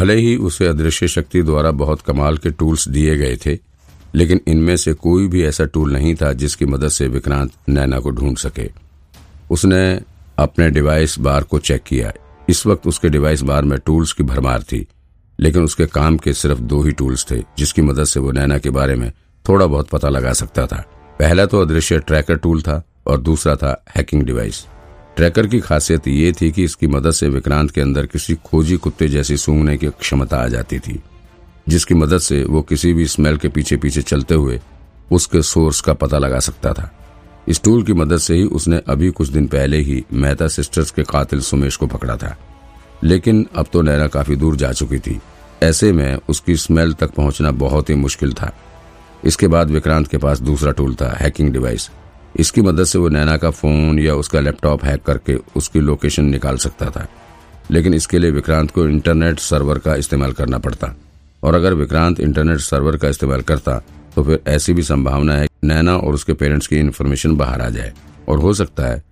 भले ही उसे अदृश्य शक्ति द्वारा बहुत कमाल के टूल्स दिए गए थे, लेकिन इनमें से कोई भी ऐसा टूल नहीं था जिसकी मदद से विक्रांत नैना को ढूंढ सके। उसने अपने डिवाइस बार को चेक किया। इस वक्त उसके डिवाइस बार में टूल्स की भरमार थी, लेकिन उसके काम के सिर्फ़ दो ही टूल्स थे, जिसकी मदद से वो नैना के बारे में थोड़ा बहुत पता लगा सकता था। पहला तो अदृश्य ट्रैकर टूल था और दूसरा था हैकिंग डिवाइस। ट्रैकर की खासियत ये थी कि इसकी मदद से विक्रांत के अंदर किसी खोजी कुत्ते जैसी सूंघने की क्षमता आ जाती थी, जिसकी मदद से वो किसी भी स्मेल के पीछे पीछे चलते हुए उसके सोर्स का पता लगा सकता था। इस टूल की मदद से ही उसने अभी कुछ दिन पहले ही मेहता सिस्टर्स के कातिल सुमेश को पकड़ा था। लेकिन अब तो नैना काफ़ी दूर जा चुकी थी। ऐसे में उसकी स्मेल तक पहुँचना बहुत ही मुश्किल था। इसके बाद विक्रांत के पास दूसरा टूल था, हैकिंग डिवाइस। इसकी मदद से वो नैना का फ़ोन या उसका लैपटॉप हैक करके उसकी लोकेशन निकाल सकता था। लेकिन इसके लिए विक्रांत को इंटरनेट सर्वर का इस्तेमाल करना पड़ता। और अगर विक्रांत इंटरनेट सर्वर का इस्तेमाल करता तो फिर ऐसी भी संभावना है नैना और उसके पेरेंट्स की इन्फॉर्मेशन बाहर आ जाए। और हो सकता है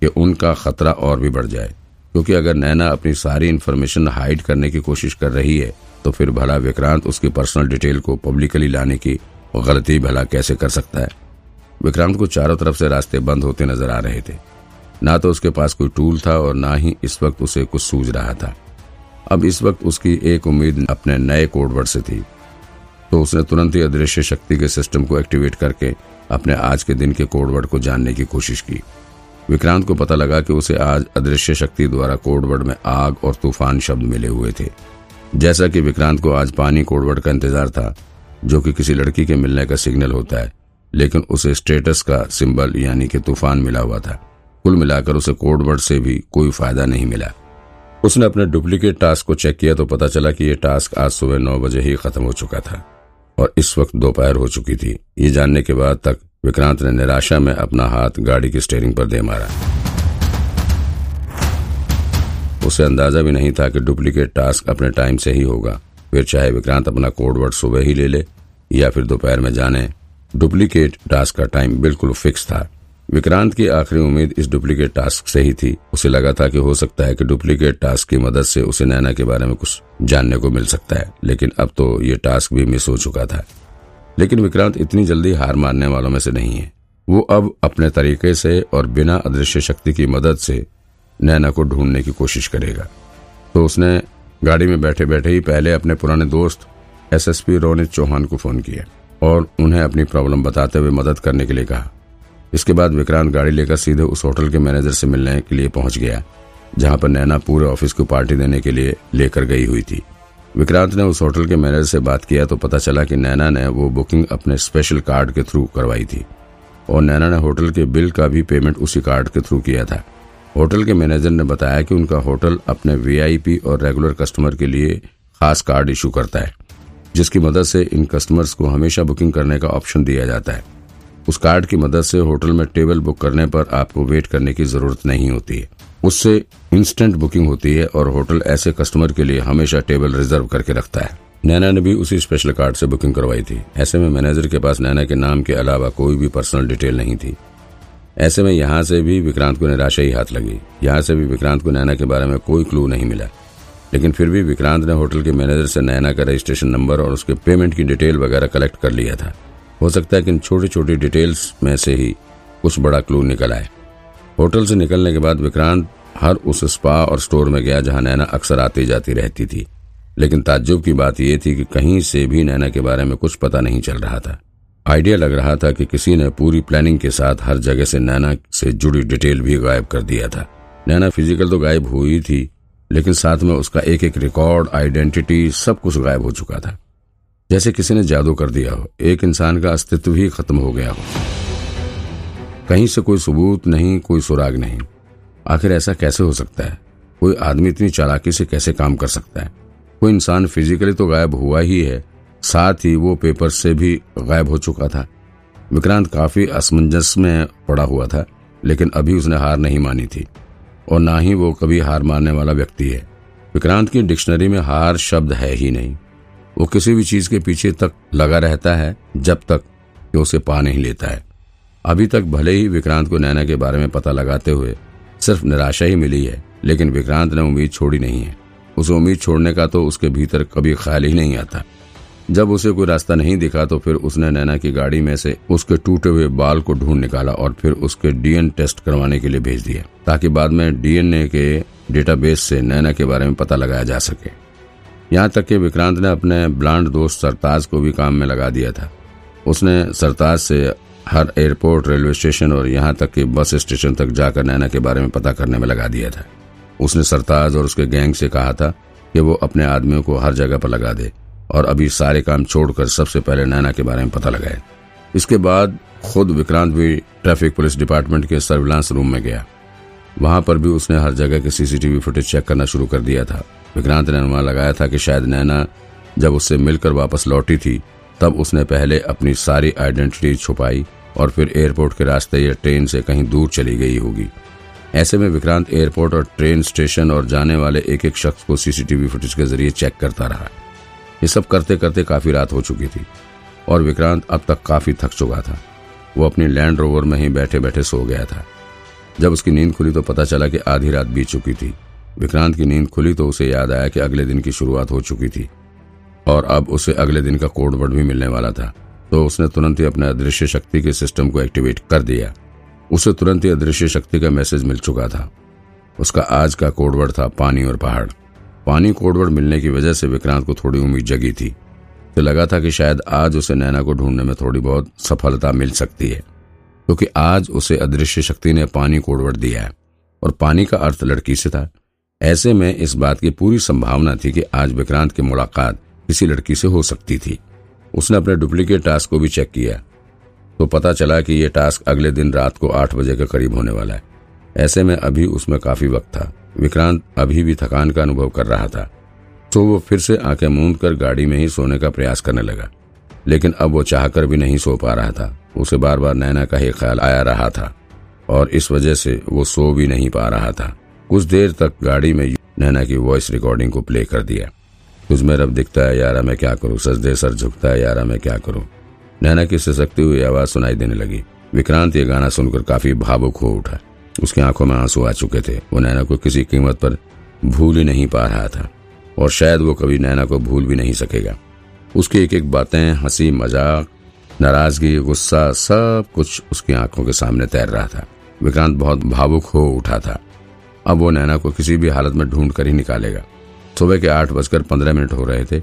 कि उनका खतरा और भी बढ़ जाए। क्योंकि अगर नैना अपनी सारी इन्फॉर्मेशन हाइड करने की कोशिश कर रही है तो फिर भला विक्रांत उसकी पर्सनल डिटेल को पब्लिकली लाने की गलती भला कैसे कर सकता है? विक्रांत को चारों तरफ़ से रास्ते बंद होते नज़र आ रहे थे। ना तो उसके पास कोई टूल था और ना ही इस वक्त उसे कुछ सूझ रहा था। अब इस वक्त उसकी एक उम्मीद अपने नए कोडवर्ड से थी। तो उसने तुरंत ही अदृश्य शक्ति के सिस्टम को एक्टिवेट करके अपने आज के दिन के कोडवर्ड को जानने की कोशिश की। विक्रांत को पता लगा कि उसे आज अदृश्य शक्ति द्वारा कोडवर्ड में आग और तूफ़ान शब्द मिले हुए थे। जैसा कि विक्रांत को आज पानी कोडवर्ड का इंतज़ार था, जो कि किसी लड़की के मिलने का सिग्नल होता है। लेकिन उसे स्टेटस का सिंबल यानी कि तूफ़ान मिला हुआ था। कुल मिलाकर उसे कोडवर्ड से भी कोई फ़ायदा नहीं मिला। उसने अपने डुप्लीकेट टास्क को चेक किया तो पता चला कि यह टास्क आज सुबह नौ बजे ही खत्म हो चुका था और इस वक्त दोपहर हो चुकी थी। ये जानने के बाद तक विक्रांत ने निराशा में अपना हाथ गाड़ी की स्टेयरिंग पर दे मारा। उसे अंदाज़ा भी नहीं था कि डुप्लीकेट टास्क अपने टाइम से ही होगा। फिर चाहे विक्रांत अपना कोडवर्ड सुबह ही ले ले या फिर दोपहर में जाने डुप्लीकेट टास्क का टाइम बिल्कुल फिक्स था। विक्रांत की आखिरी उम्मीद इस डुप्लीकेट टास्क से ही थी। उसे लगा था कि हो सकता है कि डुप्लीकेट टास्क की मदद से उसे नैना के बारे में कुछ जानने को मिल सकता है, लेकिन अब तो ये टास्क भी मिस हो चुका था। लेकिन विक्रांत इतनी जल्दी हार मानने वालों में से नहीं है। वो अब अपने तरीके से और बिना अदृश्य शक्ति की मदद से नैना को ढूँढने की कोशिश करेगा। तो उसने गाड़ी में बैठे बैठे ही पहले अपने पुराने दोस्त एसएसपी रोनित चौहान को फ़ोन किया। और उन्हें अपनी प्रॉब्लम बताते हुए मदद करने के लिए कहा। इसके बाद विक्रांत गाड़ी लेकर सीधे उस होटल के मैनेजर से मिलने के लिए पहुँच गया, जहाँ पर नैना पूरे ऑफ़िस को पार्टी देने के लिए लेकर गई हुई थी। विक्रांत ने उस होटल के मैनेजर से बात किया तो पता चला कि नैना ने वो बुकिंग अपने स्पेशल कार्ड के थ्रू करवाई थी, और नैना ने होटल के बिल का भी पेमेंट उसी कार्ड के थ्रू किया था। होटल के मैनेजर ने बताया कि उनका होटल अपने वीआईपी और रेगुलर कस्टमर के लिए खास कार्ड इशू करता है। जिसकी मदद से इन कस्टमर्स को हमेशा बुकिंग करने का ऑप्शन दिया जाता है। उस कार्ड की मदद से होटल में टेबल बुक करने पर आपको वेट करने की ज़रूरत नहीं होती है। उससे इंस्टेंट बुकिंग होती है और होटल ऐसे कस्टमर के लिए हमेशा टेबल रिज़र्व करके रखता है। नैना ने भी उसी स्पेशल कार्ड से बुकिंग करवाई थी। ऐसे में मैनेजर के पास नैना के नाम के अलावा कोई भी पर्सनल डिटेल नहीं थी। ऐसे में यहाँ से भी विक्रांत को निराशा ही हाथ लगी। यहाँ से भी विक्रांत को नैना के बारे में कोई क्लू नहीं मिला। लेकिन फिर भी विक्रांत ने होटल के मैनेजर से नैना का रजिस्ट्रेशन नंबर और उसके पेमेंट की डिटेल वगैरह कलेक्ट कर लिया था। हो सकता है कि इन छोटी छोटी डिटेल्स में से ही कुछ बड़ा क्लू निकल आए। होटल से निकलने के बाद विक्रांत हर उस स्पा और स्टोर में गया जहाँ नैना अक्सर आती जाती रहती थी। लेकिन ताज्जुब की बात यह थी कि कहीं से भी नैना के बारे में कुछ पता नहीं चल रहा था। आइडिया लग रहा था कि किसी ने पूरी प्लानिंग के साथ हर जगह से नैना से जुड़ी डिटेल भी गायब कर दिया था। नैना फ़िज़िकल तो गायब हुई थी लेकिन साथ में उसका एक एक रिकॉर्ड, आइडेंटिटी सब कुछ गायब हो चुका था। जैसे किसी ने जादू कर दिया हो, एक इंसान का अस्तित्व ही खत्म हो गया हो। कहीं से कोई सबूत नहीं, कोई सुराग नहीं। आखिर ऐसा कैसे हो सकता है? कोई आदमी इतनी चालाकी से कैसे काम कर सकता है? कोई इंसान फिजिकली तो गायब हुआ ही है, साथ ही वो पेपर से भी गायब हो चुका था। विक्रांत काफ़ी असमंजस में पड़ा हुआ था, लेकिन अभी उसने हार नहीं मानी थी। और ना ही वो कभी हार मानने वाला व्यक्ति है। विक्रांत की डिक्शनरी में हार शब्द है ही नहीं। वो किसी भी चीज़ के पीछे तक लगा रहता है, जब तक कि उसे पा नहीं लेता है। अभी तक भले ही विक्रांत को नैना के बारे में पता लगाते हुए सिर्फ़ निराशा ही मिली है, लेकिन विक्रांत ने उम्मीद छोड़ी नहीं है। उसे उम्मीद छोड़ने का तो उसके भीतर कभी ख्याल ही नहीं आता। जब उसे कोई रास्ता नहीं दिखा तो फिर उसने नैना की गाड़ी में से उसके टूटे हुए बाल को ढूंढ निकाला और फिर उसके डीएन टेस्ट करवाने के लिए भेज दिया, ताकि बाद में डीएनए के डेटाबेस से नैना के बारे में पता लगाया जा सके। यहाँ तक कि विक्रांत ने अपने ब्लांड दोस्त सरताज को भी काम में लगा दिया था। उसने सरताज से हर एयरपोर्ट, रेलवे स्टेशन और यहाँ तक कि बस स्टेशन तक जाकर नैना के बारे में पता करने में लगा दिया था। उसने सरताज और उसके गैंग से कहा था कि वो अपने आदमियों को हर जगह पर लगा दे। और अभी सारे काम छोड़कर सबसे पहले नैना के बारे में पता लगाए। इसके बाद खुद विक्रांत भी ट्रैफ़िक पुलिस डिपार्टमेंट के सर्विलांस रूम में गया। वहाँ पर भी उसने हर जगह के सीसीटीवी फुटेज चेक करना शुरू कर दिया था। विक्रांत ने अनुमान लगाया था कि शायद नैना जब उससे मिलकर वापस लौटी थी, तब उसने पहले अपनी सारी आइडेंटिटी छुपाई और फिर एयरपोर्ट के रास्ते या ट्रेन से कहीं दूर चली गई होगी। ऐसे में विक्रांत एयरपोर्ट और ट्रेन स्टेशन और जाने वाले एक एक शख्स को सीसीटीवी फुटेज के ज़रिए चेक करता रहा। ये सब करते करते काफ़ी रात हो चुकी थी, और विक्रांत अब तक काफ़ी थक चुका था। वो अपनी लैंड रोवर में ही बैठे बैठे सो गया था। जब उसकी नींद खुली तो पता चला कि आधी रात बीत चुकी थी। विक्रांत की नींद खुली तो उसे याद आया कि अगले दिन की शुरुआत हो चुकी थी, और अब उसे अगले दिन का कोड वर्ड भी मिलने वाला था। तो उसने तुरंत ही अपने अदृश्य शक्ति के सिस्टम को एक्टिवेट कर दिया। उसे तुरंत ही अदृश्य शक्ति का मैसेज मिल चुका था। उसका आज का कोडवर्ड था पानी और पहाड़। पानी कोडवर्ड मिलने की वजह से विक्रांत को थोड़ी उम्मीद जगी थी तो लगा था कि शायद आज उसे नैना को ढूँढने में थोड़ी बहुत सफलता मिल सकती है, क्योंकि तो आज उसे अदृश्य शक्ति ने पानी कोडवर्ड दिया है, और पानी का अर्थ लड़की से था। ऐसे में इस बात की पूरी संभावना थी कि आज विक्रांत की मुलाकात किसी लड़की से हो सकती थी। उसने अपने डुप्लीकेट टास्क को भी चेक किया तो पता चला कि यह टास्क अगले दिन रात को आठ बजे के करीब होने वाला है। ऐसे में अभी उसमें काफ़ी वक्त था। विक्रांत अभी भी थकान का अनुभव कर रहा था तो वो फिर से आँखें मूंद कर गाड़ी में ही सोने का प्रयास करने लगा। लेकिन अब वो चाहकर भी नहीं सो पा रहा था। उसे बार बार नैना का ही ख्याल आया रहा था, और इस वजह से वो सो भी नहीं पा रहा था। कुछ देर तक गाड़ी में नैना की वॉइस रिकॉर्डिंग को प्ले कर दिया। तुझमें रब दिखता है, यारा, मैं क्या करूँ? सजदे सर झुकता है, यारा, मैं क्या करूँ? नैना की सिसकती हुई आवाज़ सुनाई देने लगी। विक्रांत ये गाना सुनकर काफ़ी भावुक हो उठा। उसकी आँखों में आँसू आ चुके थे। वो नैना को किसी कीमत पर भूल ही नहीं पा रहा था। और शायद वो कभी नैना को भूल भी नहीं सकेगा। उसकी एक एक बातें, हँसी, मज़ाक, नाराज़गी, गुस्सा, सब कुछ उसकी आँखों के सामने तैर रहा था। विक्रांत बहुत भावुक हो उठा था। अब वो नैना को किसी भी हालत में ढूंढ कर ही निकालेगा। सुबह के आठ बजकर पंद्रह मिनट हो रहे थे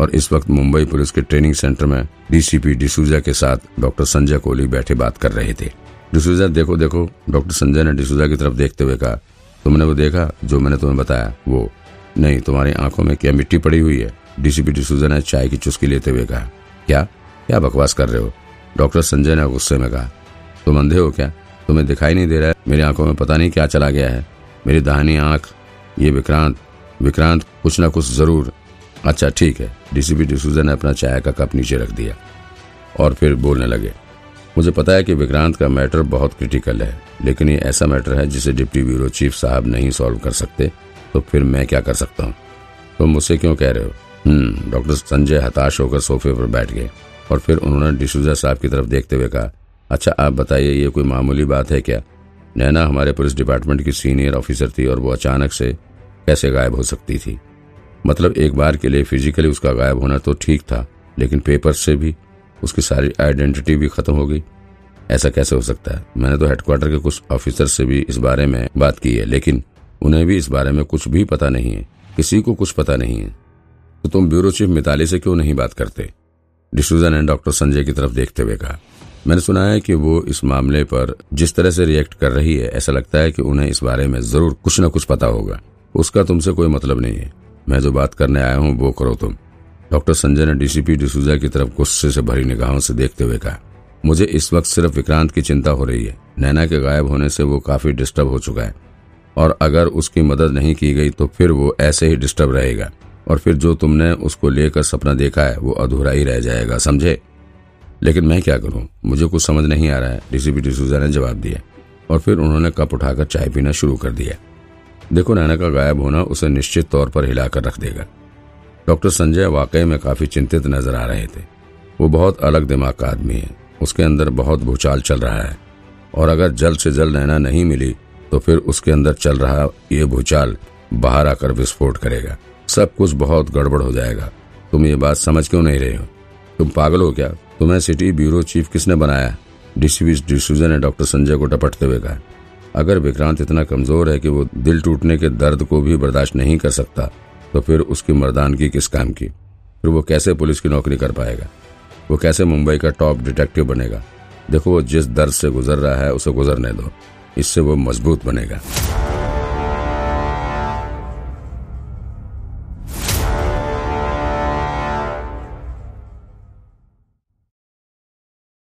और इस वक्त मुंबई पुलिस के ट्रेनिंग सेंटर में डीसीपी डिसूजा के साथ डॉक्टर संजय कोहली बैठे बात कर रहे थे। डिसूजा, देखो देखो, डॉक्टर संजय ने डिसूजा की तरफ़ देखते हुए कहा, तुमने वो देखा जो मैंने तुम्हें बताया? वो? नहीं, तुम्हारी आँखों में क्या मिट्टी पड़ी हुई है? डीसीपी डिसूजा ने चाय की चुस्की लेते हुए कहा, क्या? क्या बकवास कर रहे हो? डॉक्टर संजय ने गुस्से में कहा, तुम अंधे हो क्या? तुम्हें दिखाई नहीं दे रहा है? मेरी आँखों में पता नहीं क्या चला गया है। मेरी दाहिनी आँख, ये विक्रांत विक्रांत, कुछ ना कुछ ज़रूर। अच्छा ठीक है। डीसीपी डिसूजा ने अपना चाय का कप नीचे रख दिया और फिर बोलने लगे मुझे पता है कि विक्रांत का मैटर बहुत क्रिटिकल है, लेकिन ये ऐसा मैटर है जिसे डिप्टी ब्यूरो चीफ साहब नहीं सॉल्व कर सकते तो फिर मैं क्या कर सकता हूँ? तुम तो मुझसे क्यों कह रहे हो? हम्म डॉक्टर संजय हताश होकर सोफे पर बैठ गए और फिर उन्होंने डिसूजा साहब की तरफ़ देखते हुए कहा अच्छा आप बताइए, ये कोई मामूली बात है क्या? नैना हमारे पुलिस डिपार्टमेंट की सीनियर ऑफिसर थी और वो अचानक से कैसे गायब हो सकती थी? मतलब एक बार के लिए फिजिकली उसका गायब होना तो ठीक था, लेकिन पेपर से भी उसकी सारी आइडेंटिटी भी खत्म हो गई। ऐसा कैसे हो सकता है? मैंने तो हेडक्वार्टर के कुछ ऑफिसर से भी इस बारे में बात की है, लेकिन उन्हें भी इस बारे में कुछ भी पता नहीं है। किसी को कुछ पता नहीं है। तो तुम ब्यूरो चीफ मिताली से क्यों नहीं बात करते? डिसूजा ने डॉक्टर संजय की तरफ़ देखते हुए कहा। मैंने सुना है कि वो इस मामले पर जिस तरह से रिएक्ट कर रही है, ऐसा लगता है कि उन्हें इस बारे में ज़रूर कुछ न कुछ पता होगा। उसका तुमसे कोई मतलब नहीं है। मैं जो बात करने आया हूँ, वो करो तुम। डॉक्टर संजय ने डीसीपी डिसूजा की तरफ़ गुस्से से भरी निगाहों से देखते हुए कहा, मुझे इस वक्त सिर्फ़ विक्रांत की चिंता हो रही है। नैना के गायब होने से वो काफ़ी डिस्टर्ब हो चुका है। और अगर उसकी मदद नहीं की गई तो फिर वो ऐसे ही डिस्टर्ब रहेगा। और फिर जो तुमने उसको लेकर सपना देखा है, वो अधूरा ही रह जाएगा, समझे? लेकिन मैं क्या करूँ? मुझे कुछ समझ नहीं आ रहा है, डीसीपी डिसूजा ने जवाब दिया। और फिर उन्होंने कप उठाकर चाय पीना शुरू कर दिया। देखो, नैना का गायब होना उसे निश्चित तौर पर हिलाकर रख देगा। डॉक्टर संजय वाकई में काफ़ी चिंतित नज़र आ रहे थे। वो बहुत अलग दिमाग का आदमी है। उसके अंदर बहुत भूचाल चल रहा है। और अगर जल्द से जल्द नैना नहीं मिली तो फिर उसके अंदर चल रहा ये भूचाल बाहर आकर विस्फोट करेगा। सब कुछ बहुत गड़बड़ हो जाएगा। तुम ये बात समझ क्यों नहीं रहे हो? तुम पागल हो क्या? तुम्हें सिटी ब्यूरो चीफ किसने बनाया? डीसीपी डिसूजन ने डॉक्टर संजय को टपटते हुए कहा। अगर विक्रांत इतना कमज़ोर है कि वो दिल टूटने के दर्द को भी बर्दाश्त नहीं कर सकता तो फिर उसकी मर्दानगी किस काम की? फिर वो कैसे पुलिस की नौकरी कर पाएगा? वो कैसे मुंबई का टॉप डिटेक्टिव बनेगा? देखो, वो जिस दर्द से गुजर रहा है, उसे गुजरने दो। इससे वो मज़बूत बनेगा।